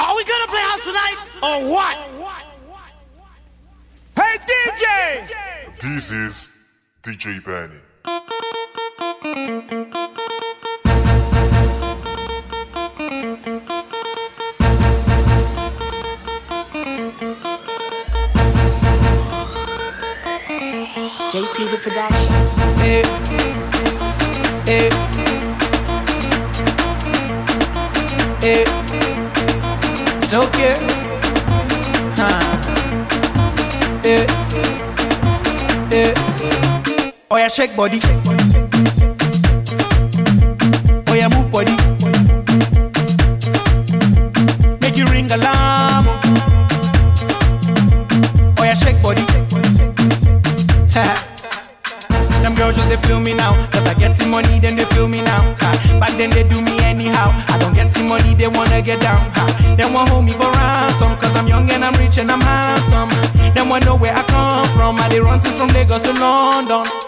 Are we gonna play house tonight or what? Hey DJ! This is DJ Benny. JP's a production. Eh, eh, eh. It's okay. Huh. Eh, eh. Oh shake body. Oh yeah, move body. Make you ring alarm. They feel me now. Cause I get some money, then they feel me now. Ha. Then they do me anyhow. I don't get some money, they wanna get down. Ha. They want hold me for ransom. Cause I'm young and I'm rich and I'm handsome. They wanna know where I come from. I they run since from Lagos to London.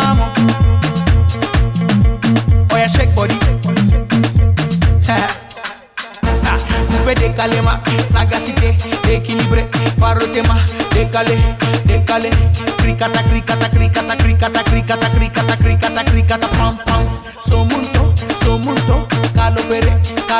Coupe décalé ma sagacité, équilibré, faro tema, décalé, décalé, cricata, cricata, cricata, cricata, cricata, cricata, cricata, cricata, pam pam. So munto, so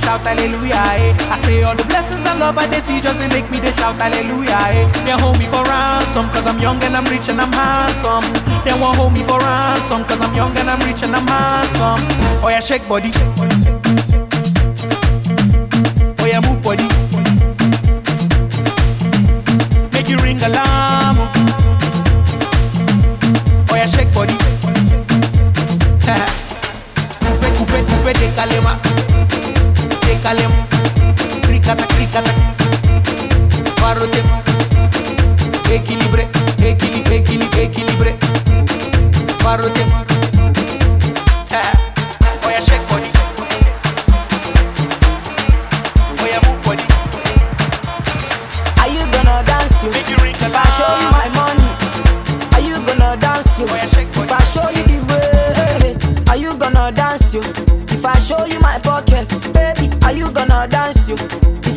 They shout hallelujah. Eh. I say all the blessings and love I they see just they make me they shout hallelujah. Eh. They hold me for ransom cause I'm young and I'm rich and I'm handsome. They won't hold me for ransom cause I'm young and I'm rich and I'm handsome. Oh yeah, shake body.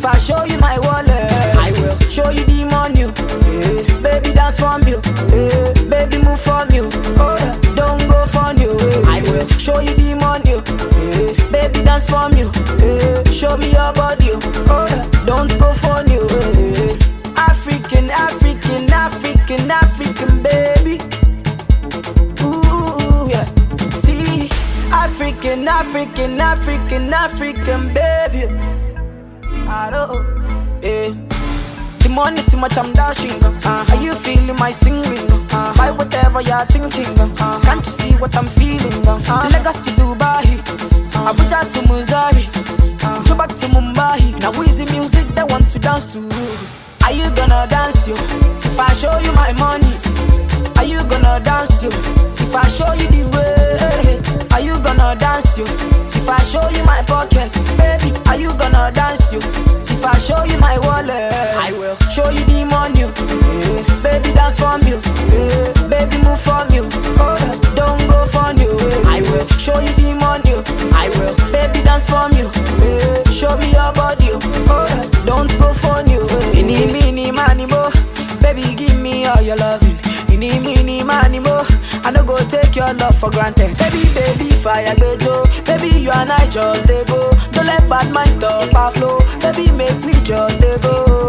If I show you my wallet, I will show you the money. Yeah. Baby, dance for me. Yeah. Baby, move for me. Oh, yeah. don't go for you. I will show you the money. Yeah. Baby, dance for me. Yeah. Show me your body. Oh, yeah. don't go for you. Yeah. African, African, African, African, baby. Ooh, yeah. See, African, African, African, African, baby. I don't, eh. The money too much, I'm dashing. Uh, are you feeling my singing? Uh, buy whatever you're thinking. Uh, can't you see what I'm feeling? Uh, Lagos to Dubai, uh, Abuja to Missouri, uh, go back to Mumbai. Now is the music they want to dance to? Are you gonna dance you? If I show you my money, are you gonna dance you? If I show you the way, gonna dance you? If I show you my pockets, baby, are you gonna dance you? If I show you my wallet, I will show you the money. Yeah. Baby, dance for me. Yeah. Baby, move for me. Oh, don't go for you. I will show you the money. I will, baby, dance for me. Yeah. Show me your body. Oh, don't go for you. Mini, mini, money, mo. Baby, give me all your loving. Ini, mini, money, mo. I no go take your love for granted. Baby, baby, fire, bejo. Baby, you and I just they go. Don't let bad mind stop our flow. Baby, make we just they go.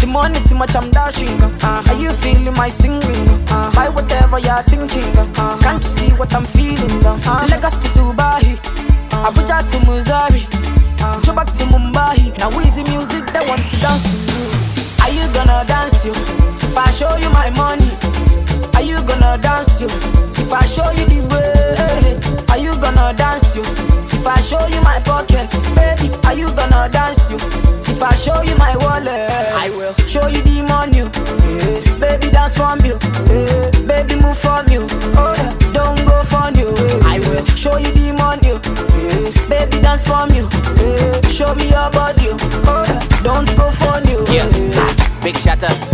The money too much, I'm dashing. Uh, are you feeling my singing? Uh, buy whatever you're thinking. Uh, can't you see what I'm feeling? Uh, Lagos to Dubai, Abuja to Missouri, uh, go back to Mumbai. Now easy music, they want to dance to you. Are you gonna dance you? If I show you my money, are you gonna dance you? If I show you the way, are you gonna dance you? If I show you my pockets, baby, are you gonna dance you? If I show you my wallet, I will show you the money. Yeah. Baby, dance for me. Yeah. Baby, move for me. Oh yeah, don't go for you. Yeah. I will show you the money. Yeah. Baby, dance for me. Yeah. Show me your body. Oh yeah, don't go for you. Yeah. Big dollar. Ooh,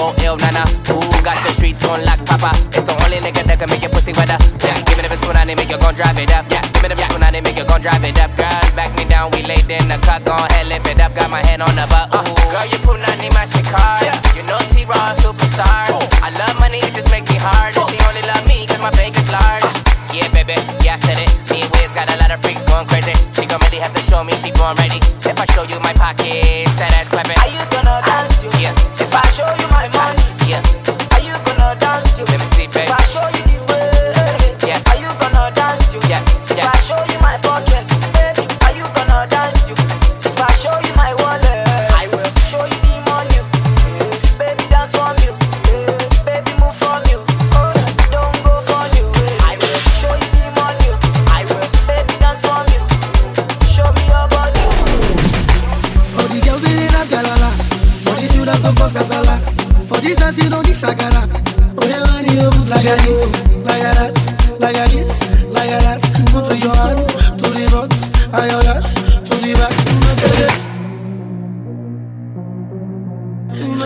right the beat, go ill, nana. Ooh, got the streets on lock, papa. It's the only nigga that can make your pussy wetter. Yeah, give me the bitch when I make you gon' drive it up. Yeah, give me the bitch when I make you gon' drive it up. Girl, back me down, we laid in the cut, gon' head lift it up. Got my hand on the butt. Ooh, girl, you put in my card. You know T-Raw, superstar. I love money, it just make me hard. And she only love me cause my bank is large. Uh. Yeah, baby, yeah, I said it. Me and Wiz got a lot of freaks going crazy. She gon' really have to show me she born ready. If I show you my pockets, that ass clapping. Are you gonna dance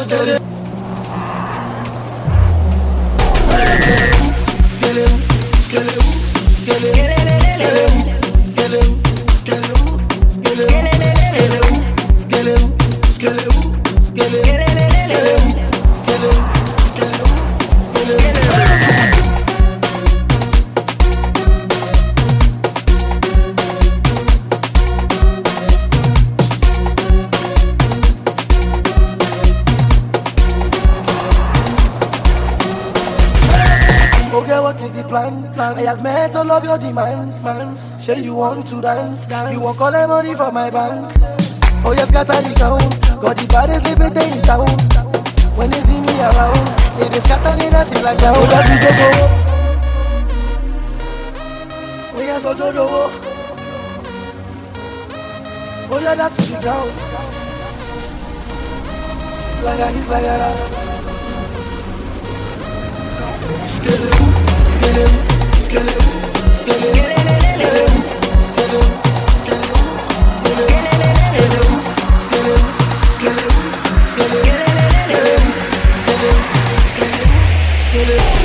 Get it no demand, man. Say you want to dance, dance. You want collect money from my bank. Oh yes, scatter the town. Got the baddest living in town. When they see me around, they dey scatter the dancing like that. Oh that's the jojo. Oh yes, ojojo. Oh yeah, that's to the ground. Like that, like that. Skeleton, skeleton, skeleton. Get it.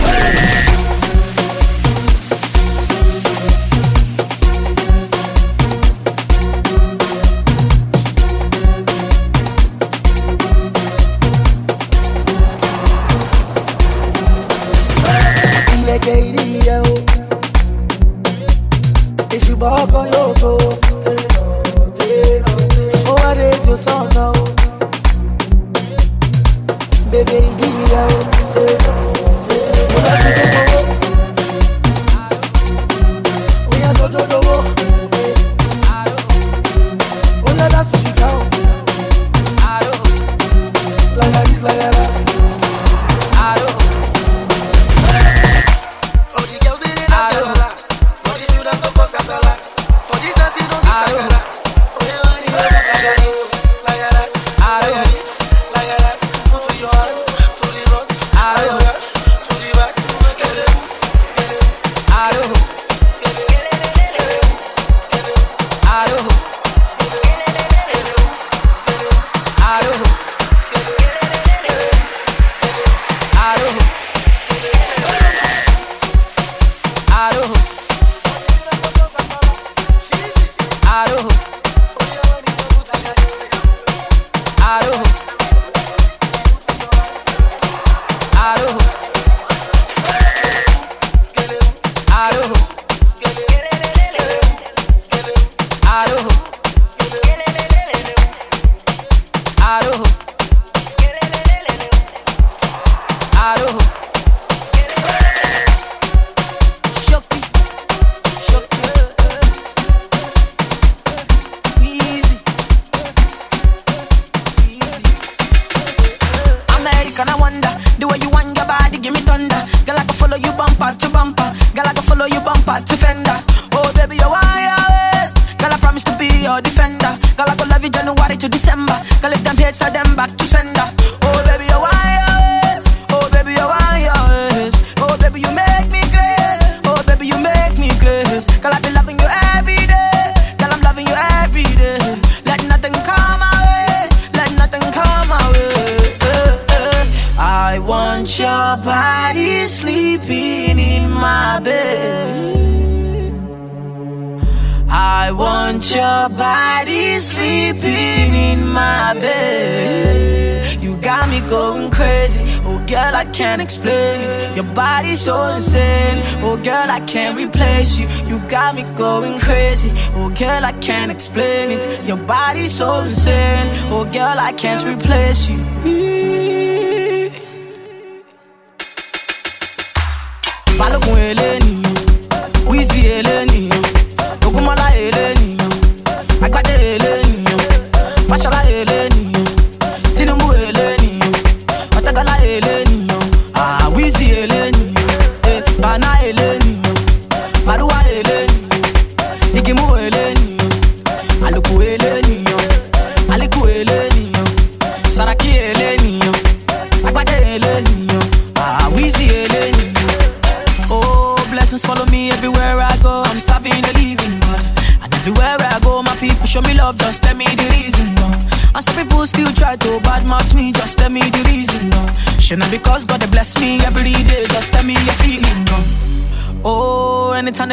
baby, give it out. Take. Your body sleeping in my bed. You got me going crazy. Oh, girl, I can't explain it. Your body's so insane. Oh, girl, I can't replace you. You got me going crazy. Oh, girl, I can't explain it. Your body's so insane. Oh, girl, I can't replace you.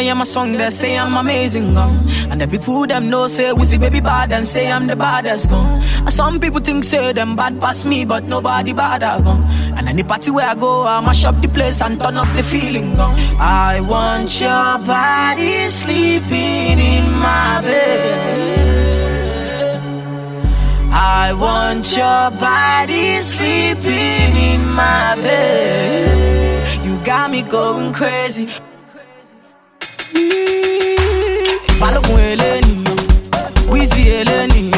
Hear my song, they say I'm amazing, gone. And the people them know say Wizzy baby bad and say I'm the baddest, gone. And some people think say them bad past me, but nobody bad, I gone. And any party where I go, I mash up the place and turn up the feeling, gone. I want your body sleeping in my bed. I want your body sleeping in my bed. You got me going crazy. Balogun eleniyan, Wizzy eleniyan,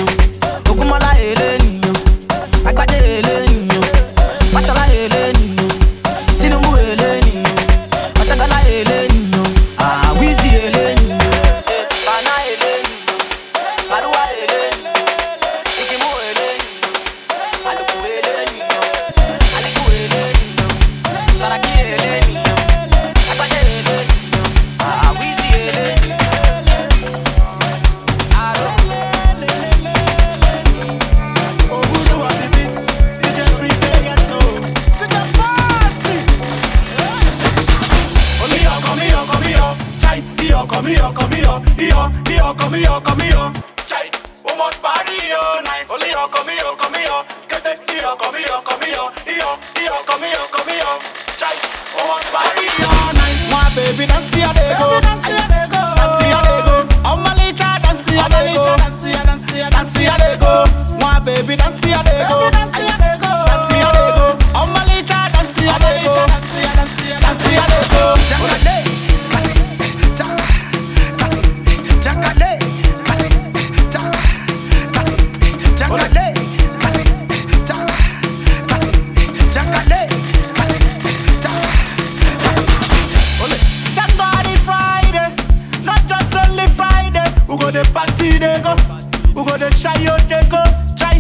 we go the shy out they go. Try.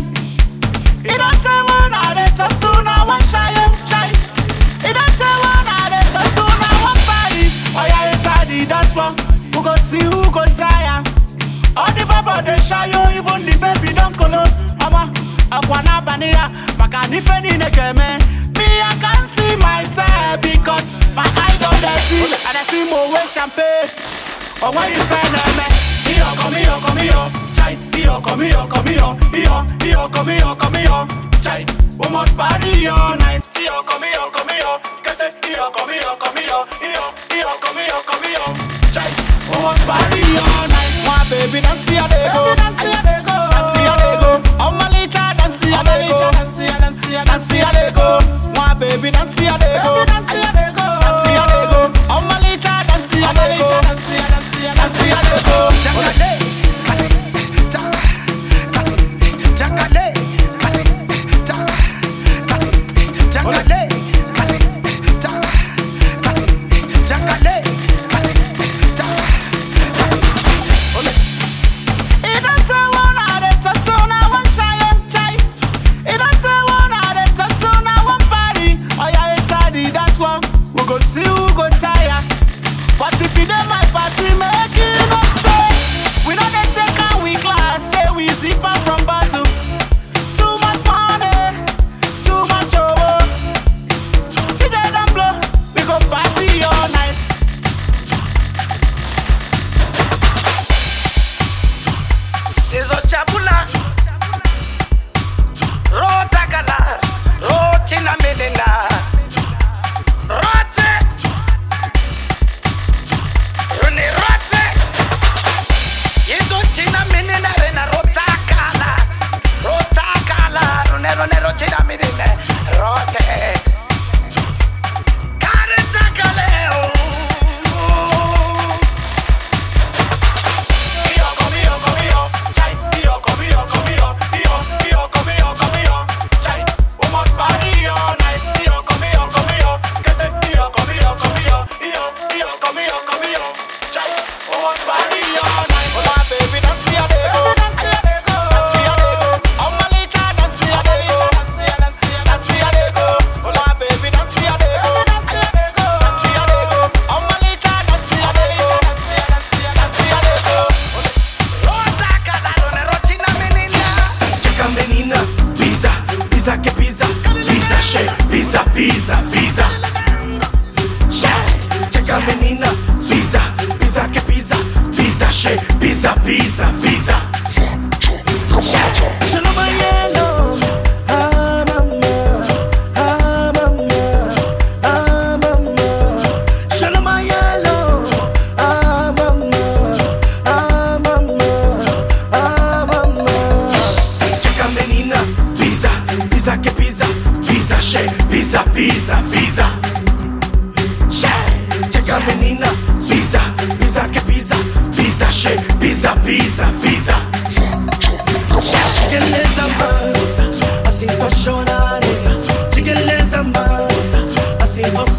It don't say one out there so soon I want shy try. It don't say one out there so soon I want party. Oh yeah, enter the dance floor. We go see who go tire. All the papa they shy you, even the baby don't colo. Ama, akwana bania, makani feni nekeme. Me I can see myself because my eyes don't dirty and I see more way champagne. Oh why you friend me? Iyo come here, oh, come here, oh. Chai. Iyo come here, come here, iyo, iyo come here, come here, chai. We must party all night. Iyo come here, come here, get it. Iyo come here, come here, iyo, iyo come here, come here, chai. We must party all night. My baby dance ya de go, dance ya de go, dance ya de go. Omalicha dance ya de go, dance ya dance ya dance ya de go. My baby dance ya de go, dance ya de go, dance ya de go. Omalicha dance ya de go, dance ya dance ya dance ya de go.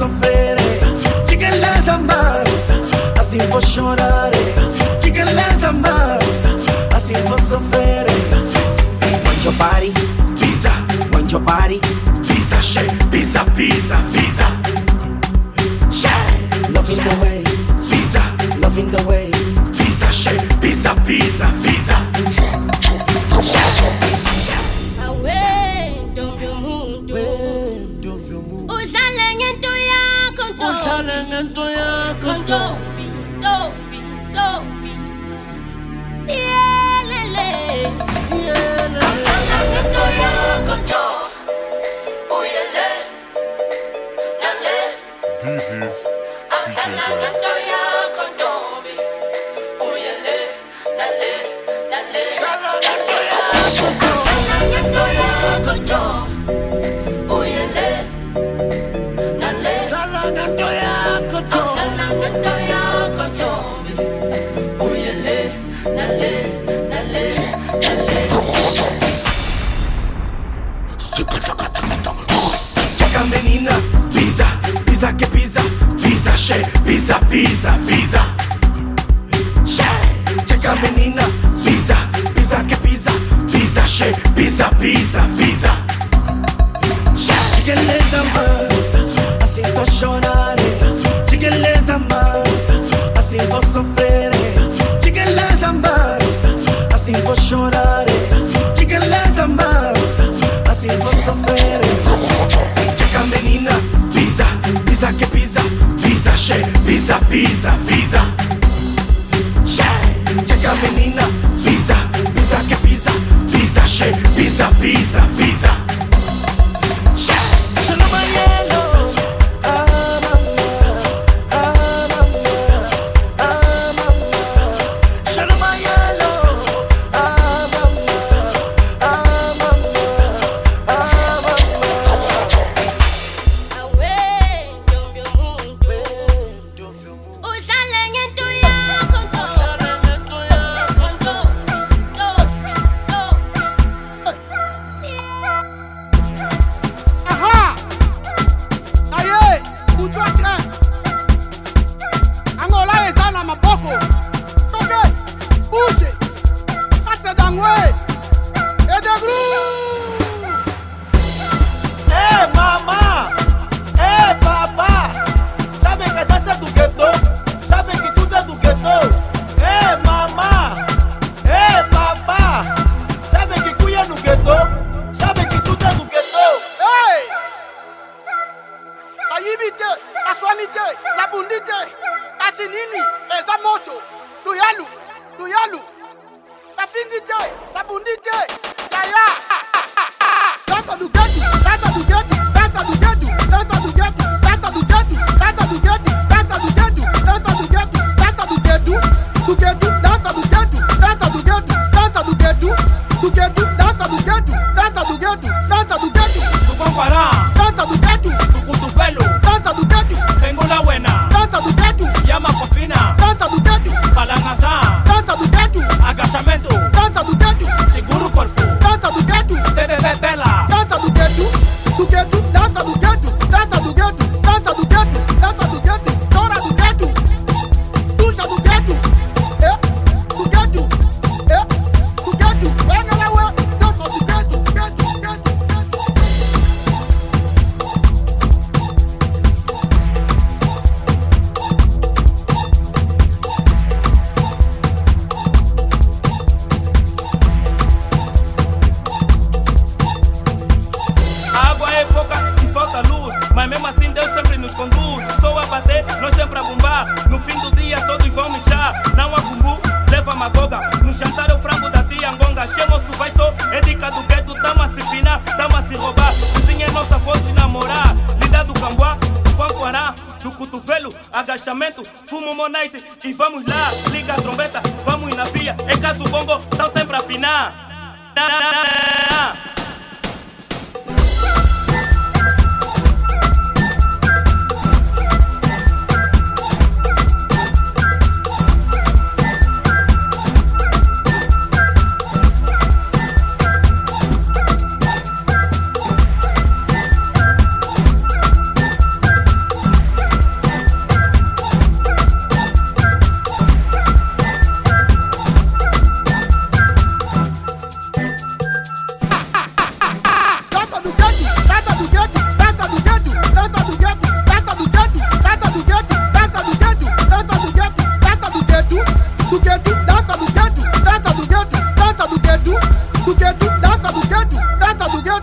Sofrer. Chigeleza manza, assim for chorar. Chigeleza manza, assim for sofrer. Want your body, pizza. Want your body, pizza she, pizza, pizza, pizza. She, Loving the way, pizza, loving the way. pizza she, pizza, pizza, pizza. Ntombi ntombi ntombi ntombi yelele udlale ngento yakho ntombi uyele lale This is Benny. ngento yakho ntombi uyele udlale ngento yakho ntombi uyele pizza she, pizza, pizza, pizza. She, chica menina, pizza, pizza que pizza, pizza she, pizza, pizza, pizza. She, Chigeleza manza, assim for chorar. Chigeleza manza, assim for sofrer. Chigeleza manza, assim for chorar. Chigeleza manza, assim for sofrer. Pizza she, pizza, pizza, pizza. She, chica menina, pizza, pizza que pizza, pizza she, pizza, pizza, pizza.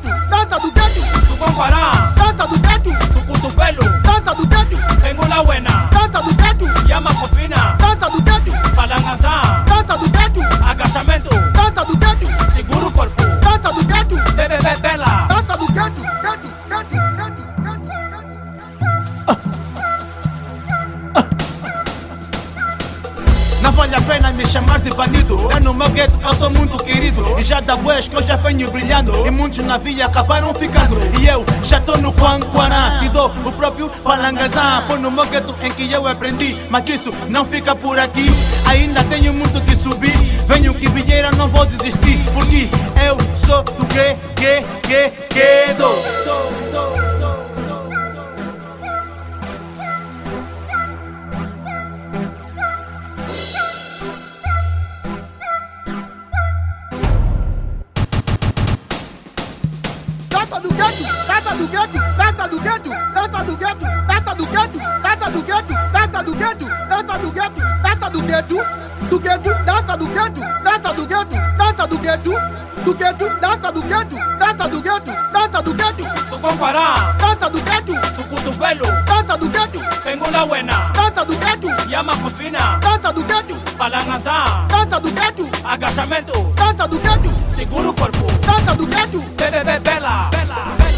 Gueto, dança do gueto, Tu compará, dança do gueto, tu cotovelo, dança do gueto, tengo la buena, dança do gueto, llama cofina, dança do gueto, palangaza, dança do gueto, agachamento, me chamar de bandido. É no meu gueto eu sou muito querido. E já da boas que eu já venho brilhando. E muitos na via acabaram ficando. E eu já tô no Quanquará. Te dou o próprio Palangazã Foi no meu gueto em que eu aprendi. Mas isso não fica por aqui. Ainda tenho muito que subir. Venho que vier eu não vou desistir. Porque eu sou do que, que, que, quedo gueto, dança do gueto, dança do gueto, dança do gueto, dança do gueto, do gueto, dança do gueto, dança do gueto, dança do gueto, do gueto, dança do gueto, dança do gueto, dança do gueto, Tu compará, dança do gueto, tu cotovelo, dança do gueto, tengo la buena, dança do gueto, llama cofina, dança do gueto, palangaza, dança do gueto, agachamento, dança do gueto, seguro o corpo, dança do gueto, bebe, bebe, bela. Olha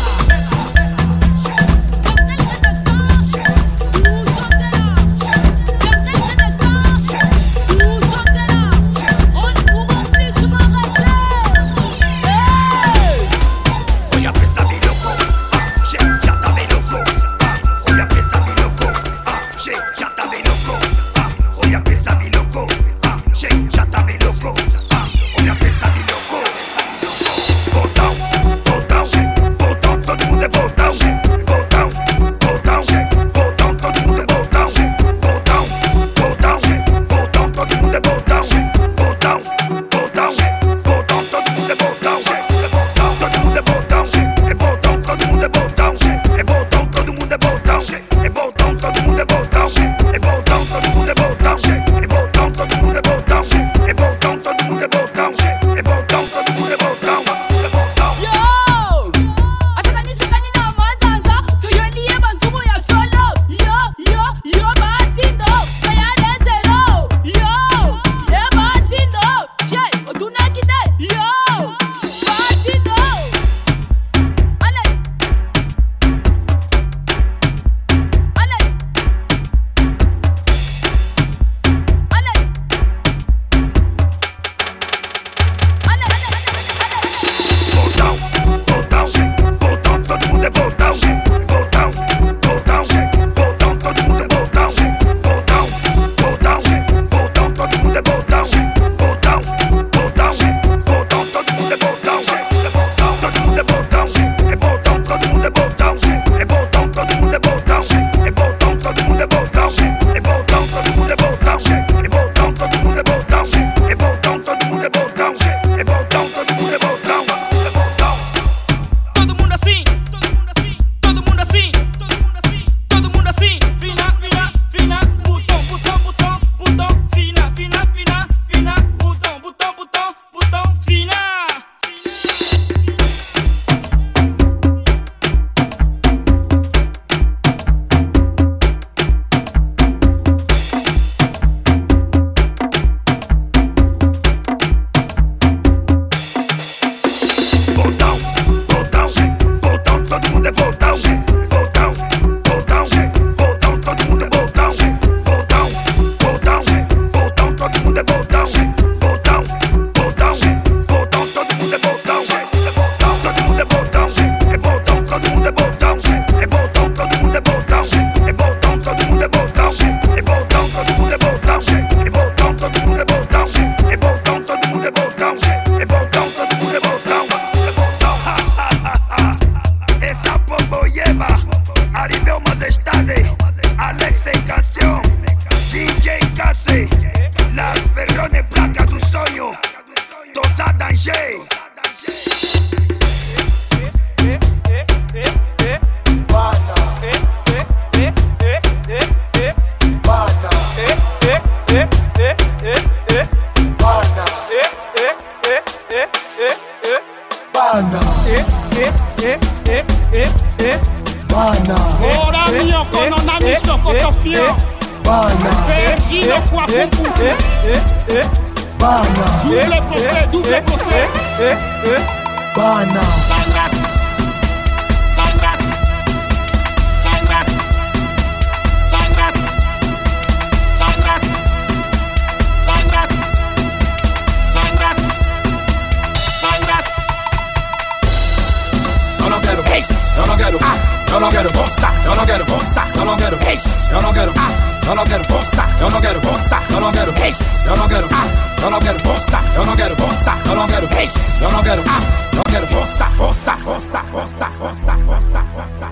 quero ah, eu não quero bolsa, eu não quero bolsa, eu não quero reis, eu não quero ah, eu não quero bolsa, eu não quero bolsa, eu não quero reis, eu não quero ah, eu não quero bolsa, eu não quero bolsa, eu não quero reis, eu não quero ah, eu não quero bolsa, bolsa, bolsa, bolsa, bolsa, bolsa, bolsa.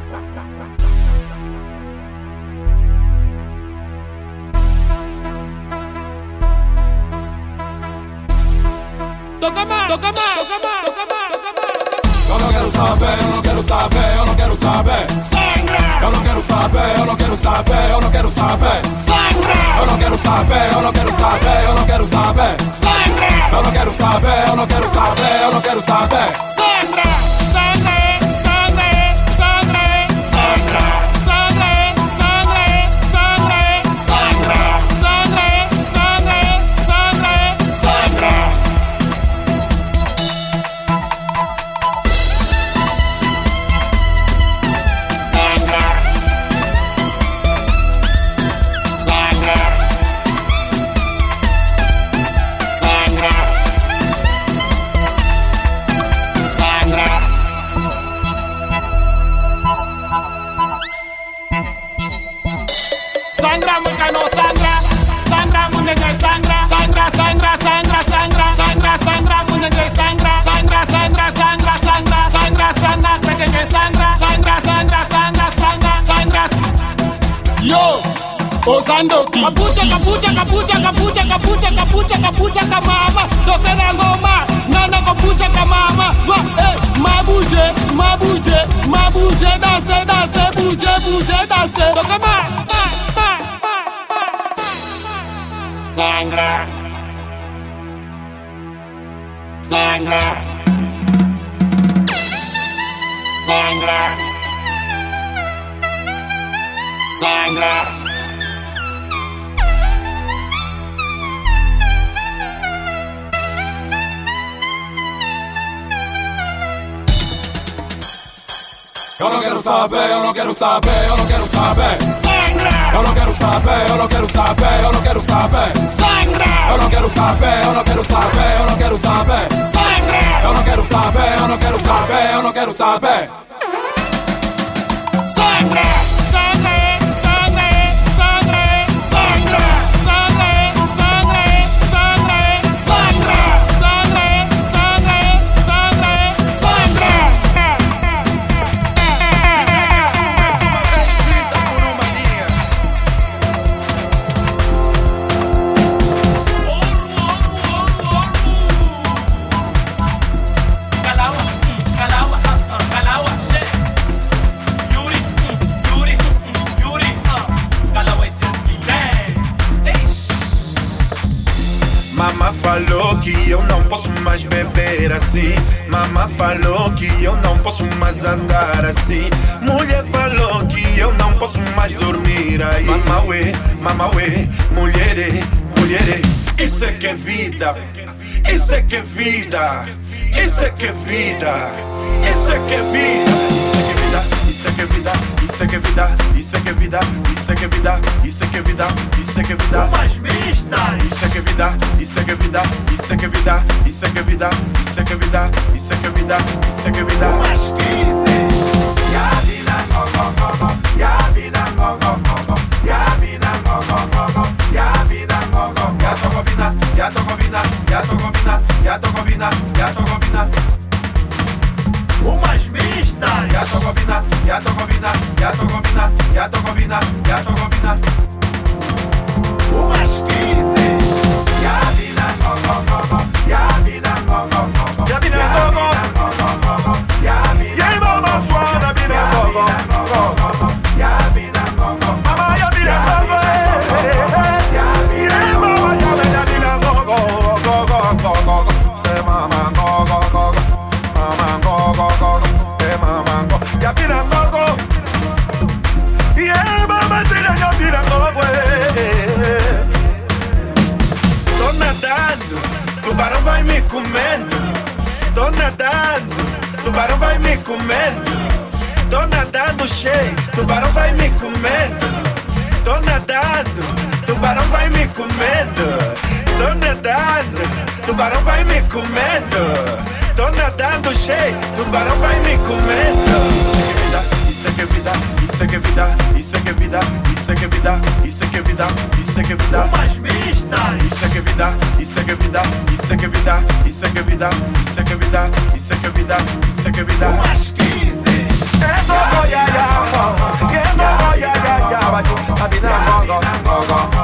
Toca mais, toca mais, toca mais, toca mais, toca mais. Eu não quero saber, eu não quero saber, saber. Sangra! Eu não quero saber, eu não quero saber, eu não quero saber. Sangra! Eu não quero saber, eu não quero saber, eu não quero saber. Sangra! Eu não quero saber, eu não quero saber, eu não quero saber. Bandoki. Kapucha, kapucha, kapucha, kapucha, kapucha, kapucha, kapucha, kamama. Toka na ngoma, nana kapucha kamama. Wa, eh, mabuje, mabuje, mabuje, danse, danse, buje, buje, danse. Toka ma, ma, ma, ma, ma. ma, ma, ma, Sangra Sangra. Sangra. Sangra. Sangra. Eu não quero saber, eu não quero saber, eu não quero saber. Sangra! Eu não quero saber, eu não quero saber, eu não quero saber. Sangra! Eu não quero saber, eu não quero saber, eu não quero saber. Sangra! Eu não quero saber, eu não quero saber, eu não quero saber. Beber assim. Mama falou que eu não posso mais andar assim. Mulher falou que eu não posso mais dormir aí. Mama ué, mama ué, mulher, mulher. Isso é que é vida. Isso é que é vida. Isso é que é vida. Isso é que é vida. Isso é que é vida. Isso é que é vida. Vida. Isso é que é vida. Isso é que é vida. Isso é que é vida. Isso é que é vida. Mais vista. Isso é que é vida. Isso é que é vida. Isso é que é vida. Isso é que é vida. Isso é que é vida. Isso é que é vida. Isso é que é vida. Mais 15. Ya vida go go go go. Ya vida go go go go. Ya vida go go go go. Ya vida go go. Ya to gobina. Ya to gobina. Ya to gobina. Ya to gobina. Ya to gobina. ja to gowina, ja to gowina, ja to gowina, ja to gowina, ja to gowina. Umasz kizy, ja wina, go, go, comendo. Tô nadando cheio, tubarão vai me comendo. Tô nadando, tubarão vai me comendo. Tô nadando, tubarão vai me comendo. Tô nadando cheio, tubarão vai me comendo isso é que é vida, isso é que é vida, isso é que é vida, isso é que é vida, isso é que é vida, isso é que é vida. Umas vistas. Isso é que é vida, isso é que é vida, isso é que é vida, isso é que é vida, isso é que é vida, isso é que é vida, isso é que é vida. Umas 15. É no goiaba, que no goiaba, vai tu, é na gogo.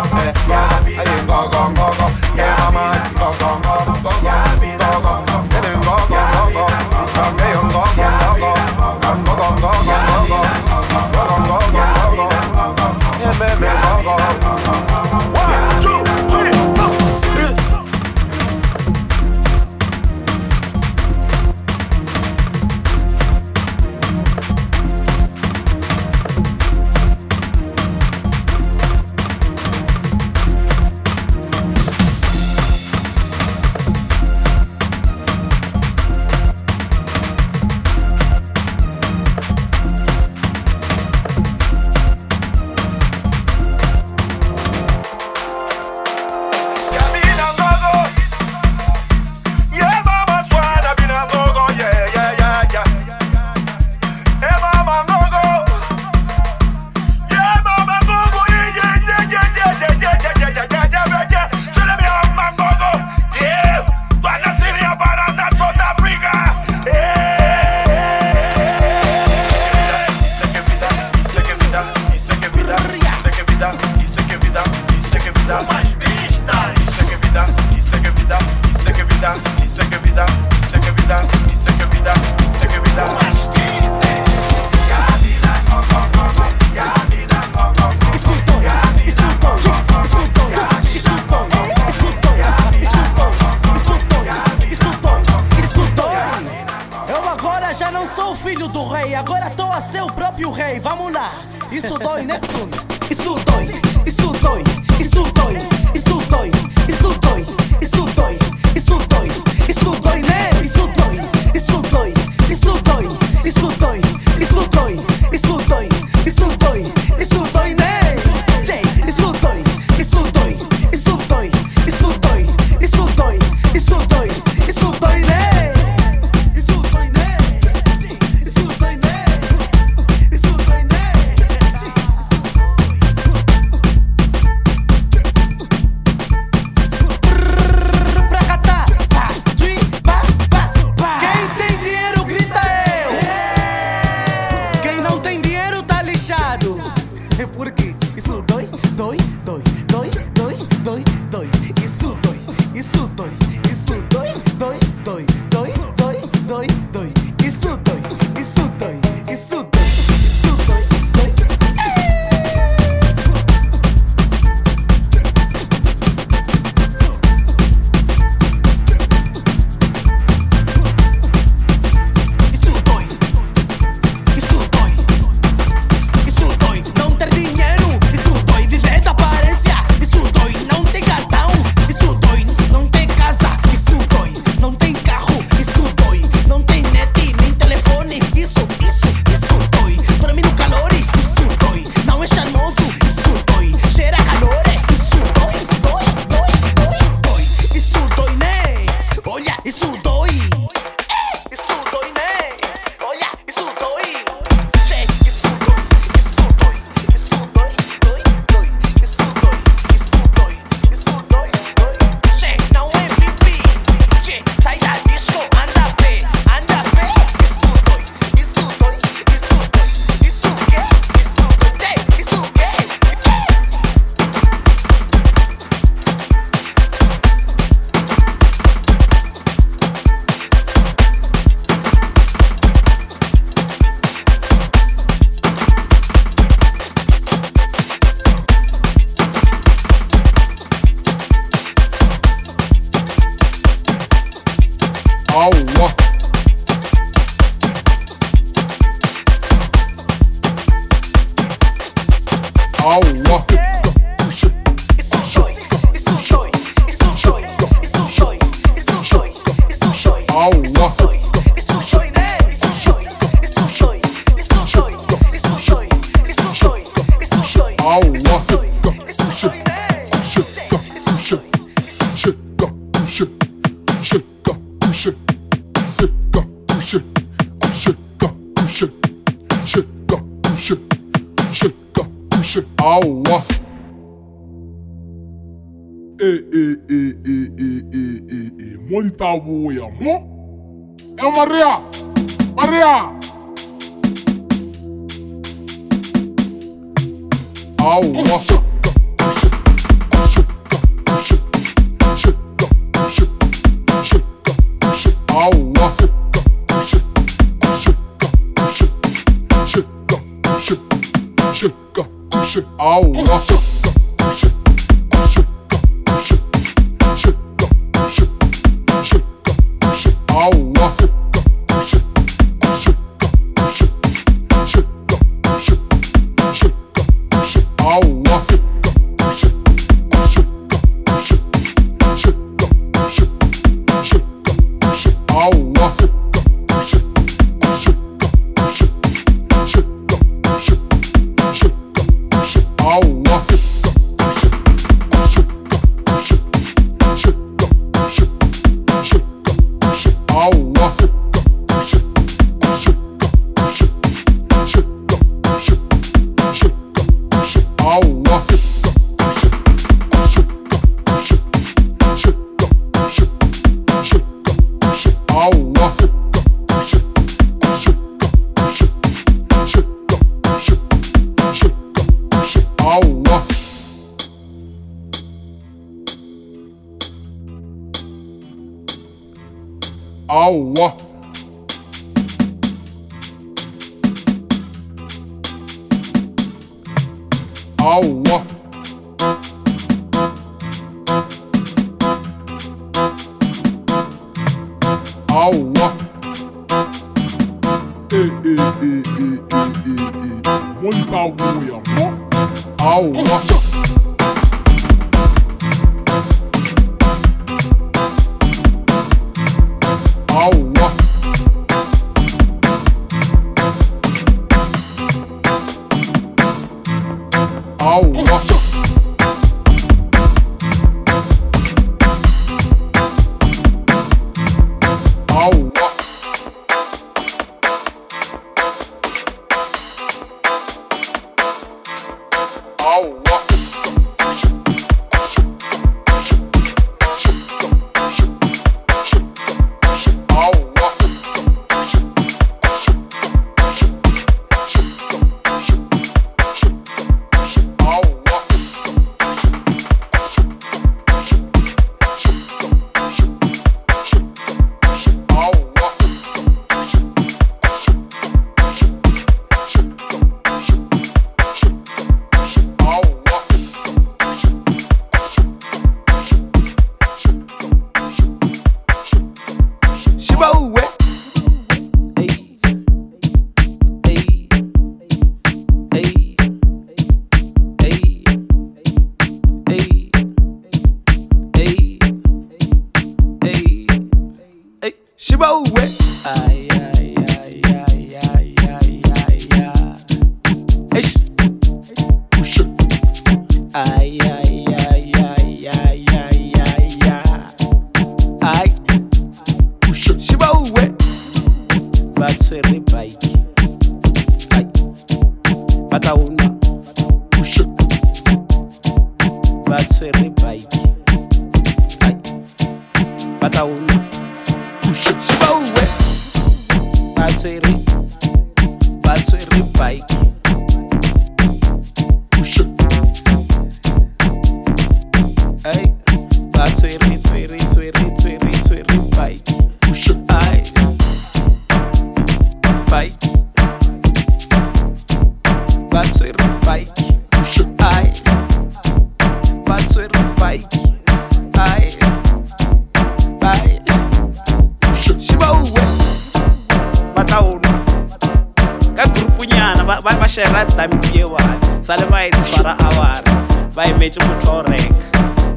shena tlampie one sa le ba e tshwara awara ba emetse motho o reka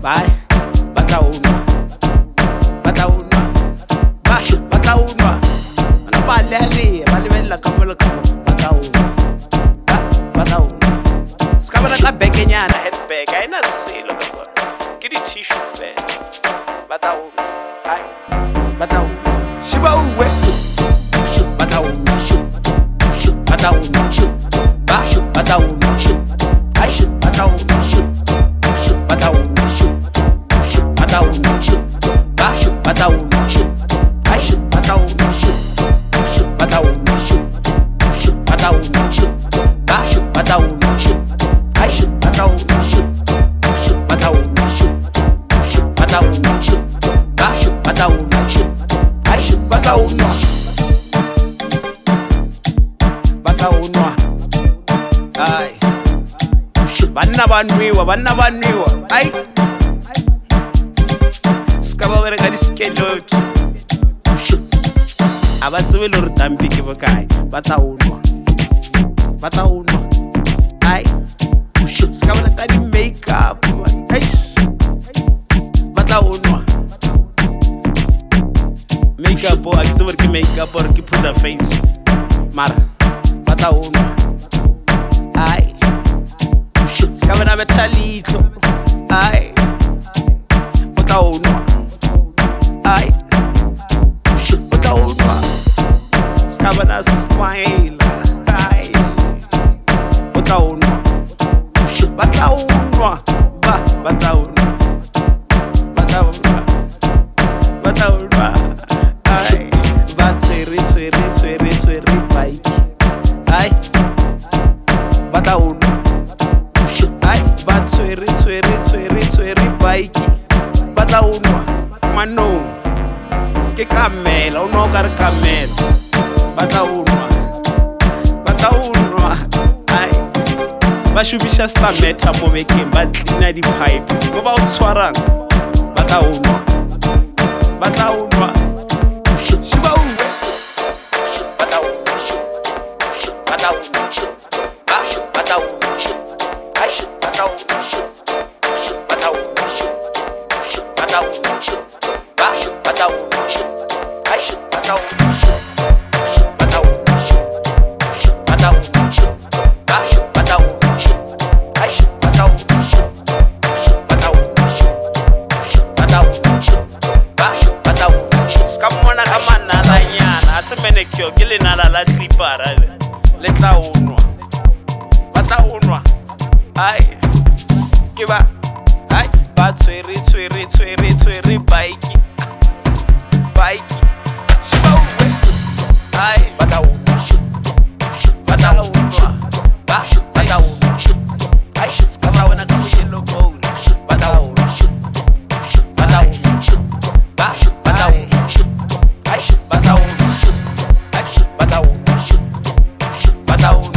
bae ba tla unwa ba tla unwa ba tla unwa bana ba lealea ba lebelela ka mo le ka mo ba tla unwa ba tla unwa se ka bona ka bekenyana handbag ga ena selo vanwiwa vanna vanwiwa. Ai. Sikavavereka disikeloti a va tsivi lori dambiki va kaya va ta unwa va ta unwa when I smile. manchester matter mo bekeng ba tlina dipipe mo ba o tshwarang ba tla onwa ba tla onwa Saúl.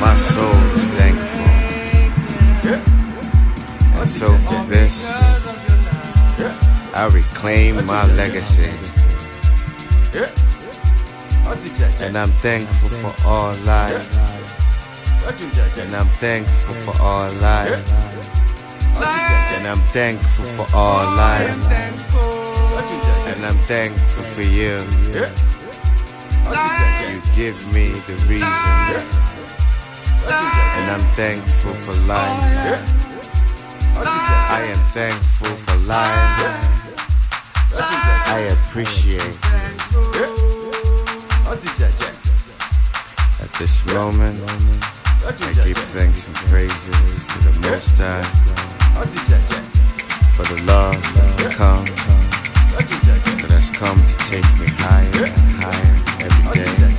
My soul is thankful. And so for this, I reclaim my legacy. And I'm thankful for all life. And I'm thankful for all life. And I'm thankful for all life. And I'm thankful for you. You give me the reason. And I'm thankful for life. I am thankful for life. I appreciate at this moment. I give thanks and praises to the Most High for the love that has come, that has come to take me higher and higher every day.